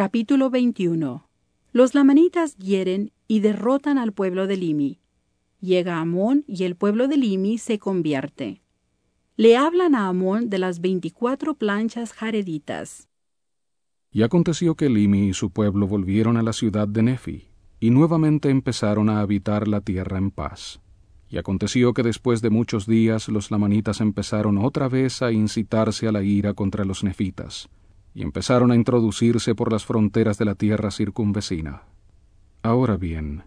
Capítulo 21 Los lamanitas hieren y derrotan al pueblo de Limi. Llega Amón y el pueblo de Limi se convierte. Le hablan a Amón de las veinticuatro planchas jareditas. Y aconteció que Limi y su pueblo volvieron a la ciudad de Nefi, y nuevamente empezaron a habitar la tierra en paz. Y aconteció que después de muchos días los lamanitas empezaron otra vez a incitarse a la ira contra los nefitas, y empezaron a introducirse por las fronteras de la tierra circunvecina. Ahora bien,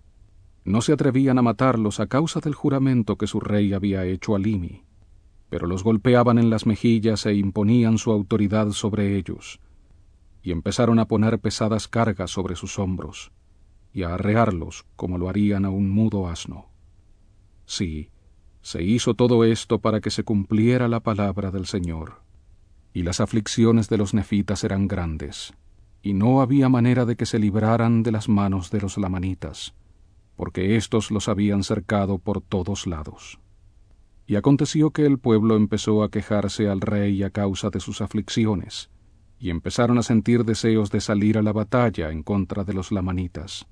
no se atrevían a matarlos a causa del juramento que su rey había hecho a Limi, pero los golpeaban en las mejillas e imponían su autoridad sobre ellos, y empezaron a poner pesadas cargas sobre sus hombros, y a arrearlos como lo harían a un mudo asno. Sí, se hizo todo esto para que se cumpliera la palabra del Señor. Y las aflicciones de los nefitas eran grandes, y no había manera de que se libraran de las manos de los lamanitas, porque éstos los habían cercado por todos lados. Y aconteció que el pueblo empezó a quejarse al rey a causa de sus aflicciones, y empezaron a sentir deseos de salir a la batalla en contra de los lamanitas,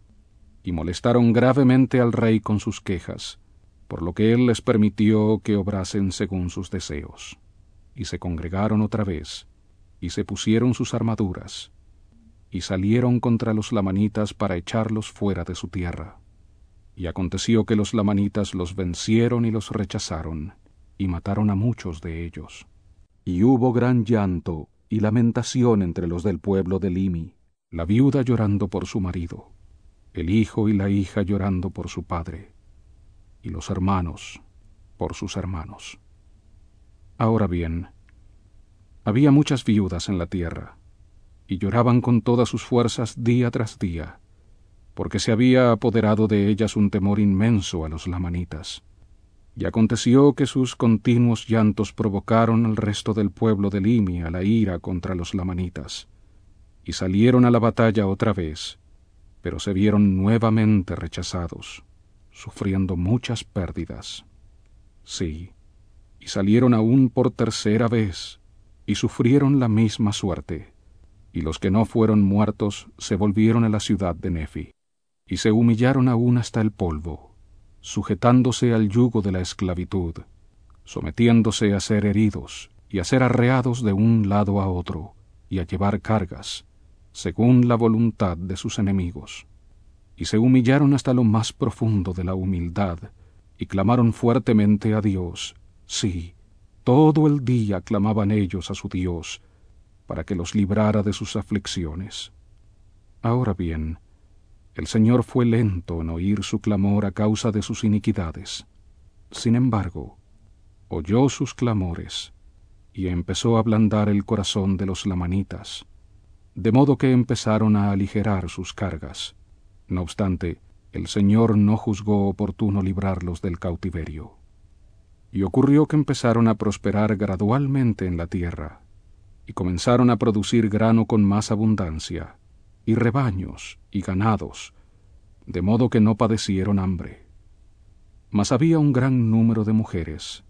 y molestaron gravemente al rey con sus quejas, por lo que él les permitió que obrasen según sus deseos. Y se congregaron otra vez, y se pusieron sus armaduras, y salieron contra los lamanitas para echarlos fuera de su tierra. Y aconteció que los lamanitas los vencieron y los rechazaron, y mataron a muchos de ellos. Y hubo gran llanto y lamentación entre los del pueblo de Limi, la viuda llorando por su marido, el hijo y la hija llorando por su padre, y los hermanos por sus hermanos. Ahora bien, había muchas viudas en la tierra, y lloraban con todas sus fuerzas día tras día, porque se había apoderado de ellas un temor inmenso a los lamanitas. Y aconteció que sus continuos llantos provocaron al resto del pueblo de Limi a la ira contra los lamanitas, y salieron a la batalla otra vez, pero se vieron nuevamente rechazados, sufriendo muchas pérdidas. Sí, y salieron aún por tercera vez, y sufrieron la misma suerte, y los que no fueron muertos se volvieron a la ciudad de Nefi y se humillaron aún hasta el polvo, sujetándose al yugo de la esclavitud, sometiéndose a ser heridos y a ser arreados de un lado a otro, y a llevar cargas, según la voluntad de sus enemigos. Y se humillaron hasta lo más profundo de la humildad, y clamaron fuertemente a Dios, sí, todo el día clamaban ellos a su Dios, para que los librara de sus aflicciones. Ahora bien, el Señor fue lento en oír su clamor a causa de sus iniquidades. Sin embargo, oyó sus clamores y empezó a ablandar el corazón de los lamanitas, de modo que empezaron a aligerar sus cargas. No obstante, el Señor no juzgó oportuno librarlos del cautiverio. Y ocurrió que empezaron a prosperar gradualmente en la tierra, y comenzaron a producir grano con más abundancia, y rebaños y ganados, de modo que no padecieron hambre. Mas había un gran número de mujeres,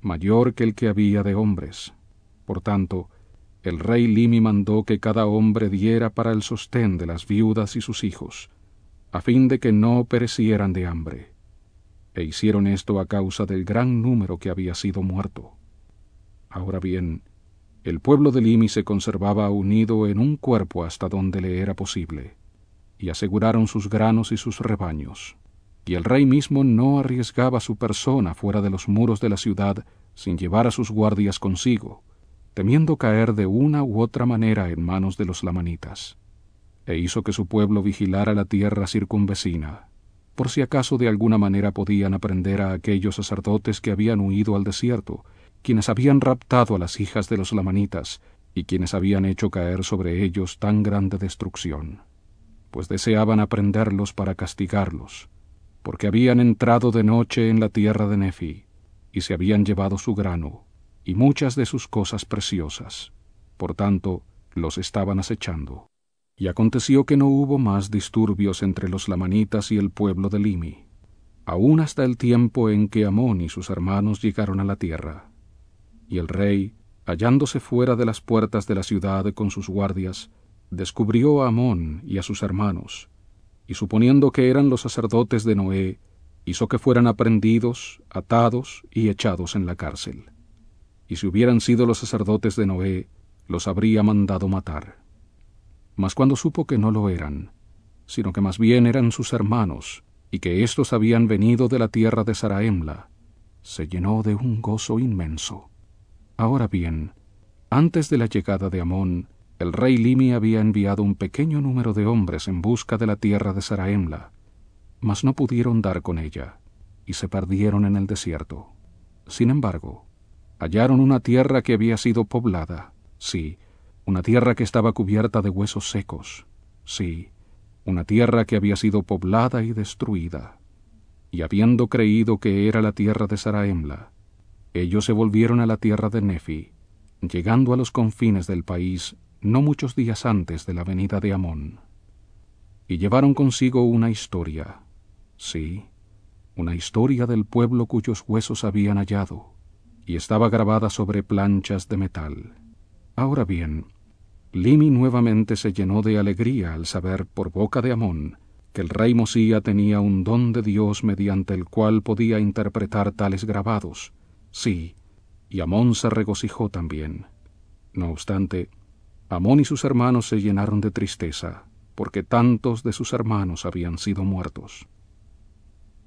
mayor que el que había de hombres. Por tanto, el rey Limi mandó que cada hombre diera para el sostén de las viudas y sus hijos, a fin de que no perecieran de hambre. E hicieron esto a causa del gran número que había sido muerto. Ahora bien, el pueblo de Limi se conservaba unido en un cuerpo hasta donde le era posible, y aseguraron sus granos y sus rebaños. Y el rey mismo no arriesgaba su persona fuera de los muros de la ciudad sin llevar a sus guardias consigo, temiendo caer de una u otra manera en manos de los lamanitas. E hizo que su pueblo vigilara la tierra circunvecina, por si acaso de alguna manera podían aprender a aquellos sacerdotes que habían huido al desierto, quienes habían raptado a las hijas de los lamanitas y quienes habían hecho caer sobre ellos tan grande destrucción, pues deseaban aprenderlos para castigarlos, porque habían entrado de noche en la tierra de Nefi, y se habían llevado su grano, y muchas de sus cosas preciosas. Por tanto, los estaban acechando. Y aconteció que no hubo más disturbios entre los lamanitas y el pueblo de Limi, aun hasta el tiempo en que Amón y sus hermanos llegaron a la tierra y el rey, hallándose fuera de las puertas de la ciudad con sus guardias, descubrió a Amón y a sus hermanos, y suponiendo que eran los sacerdotes de Noé, hizo que fueran aprendidos, atados y echados en la cárcel. Y si hubieran sido los sacerdotes de Noé, los habría mandado matar. Mas cuando supo que no lo eran, sino que más bien eran sus hermanos, y que éstos habían venido de la tierra de Saraemla, se llenó de un gozo inmenso. Ahora bien, antes de la llegada de Amón, el rey Limi había enviado un pequeño número de hombres en busca de la tierra de Saraemla, mas no pudieron dar con ella, y se perdieron en el desierto. Sin embargo, hallaron una tierra que había sido poblada, sí, una tierra que estaba cubierta de huesos secos, sí, una tierra que había sido poblada y destruida. Y habiendo creído que era la tierra de Saraemla, ellos se volvieron a la tierra de Nefi, llegando a los confines del país no muchos días antes de la venida de Amón. Y llevaron consigo una historia, sí, una historia del pueblo cuyos huesos habían hallado, y estaba grabada sobre planchas de metal. Ahora bien, Limi nuevamente se llenó de alegría al saber por boca de Amón que el rey Mosía tenía un don de Dios mediante el cual podía interpretar tales grabados. Sí, y Amón se regocijó también. No obstante, Amón y sus hermanos se llenaron de tristeza, porque tantos de sus hermanos habían sido muertos.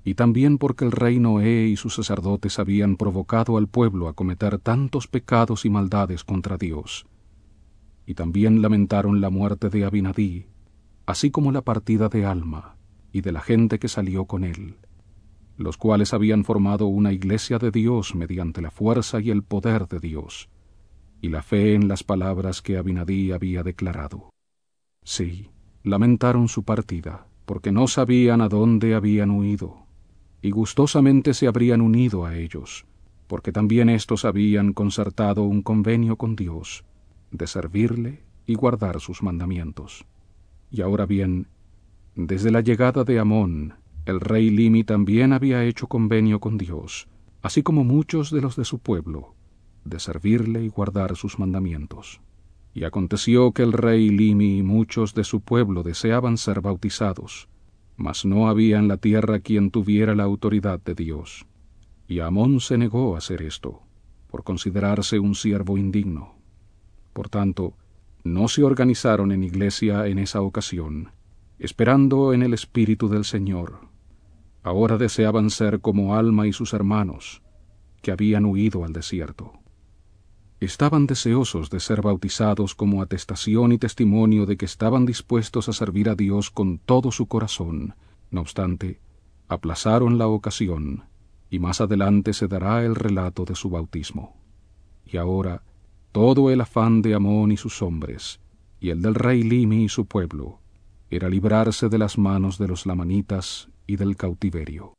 Y también porque el rey Noé y sus sacerdotes habían provocado al pueblo a cometer tantos pecados y maldades contra Dios, y también lamentaron la muerte de Abinadí, así como la partida de Alma y de la gente que salió con él, los cuales habían formado una iglesia de Dios mediante la fuerza y el poder de Dios, y la fe en las palabras que Abinadí había declarado. Sí, lamentaron su partida, porque no sabían a dónde habían huido, y gustosamente se habrían unido a ellos, porque también éstos habían concertado un convenio con Dios, de servirle y guardar sus mandamientos. Y ahora bien, desde la llegada de Amón, el rey Limi también había hecho convenio con Dios, así como muchos de los de su pueblo, de servirle y guardar sus mandamientos. Y aconteció que el rey Limi y muchos de su pueblo deseaban ser bautizados, mas no había en la tierra quien tuviera la autoridad de Dios. Y Amón se negó a hacer esto, por considerarse un siervo indigno. Por tanto, no se organizaron en iglesia en esa ocasión, esperando en el Espíritu del Señor. Ahora deseaban ser como Alma y sus hermanos, que habían huido al desierto. Estaban deseosos de ser bautizados como atestación y testimonio de que estaban dispuestos a servir a Dios con todo su corazón. No obstante, aplazaron la ocasión, y más adelante se dará el relato de su bautismo. Y ahora, todo el afán de Amón y sus hombres, y el del rey Limi y su pueblo, era librarse de las manos de los lamanitas y del cautiverio.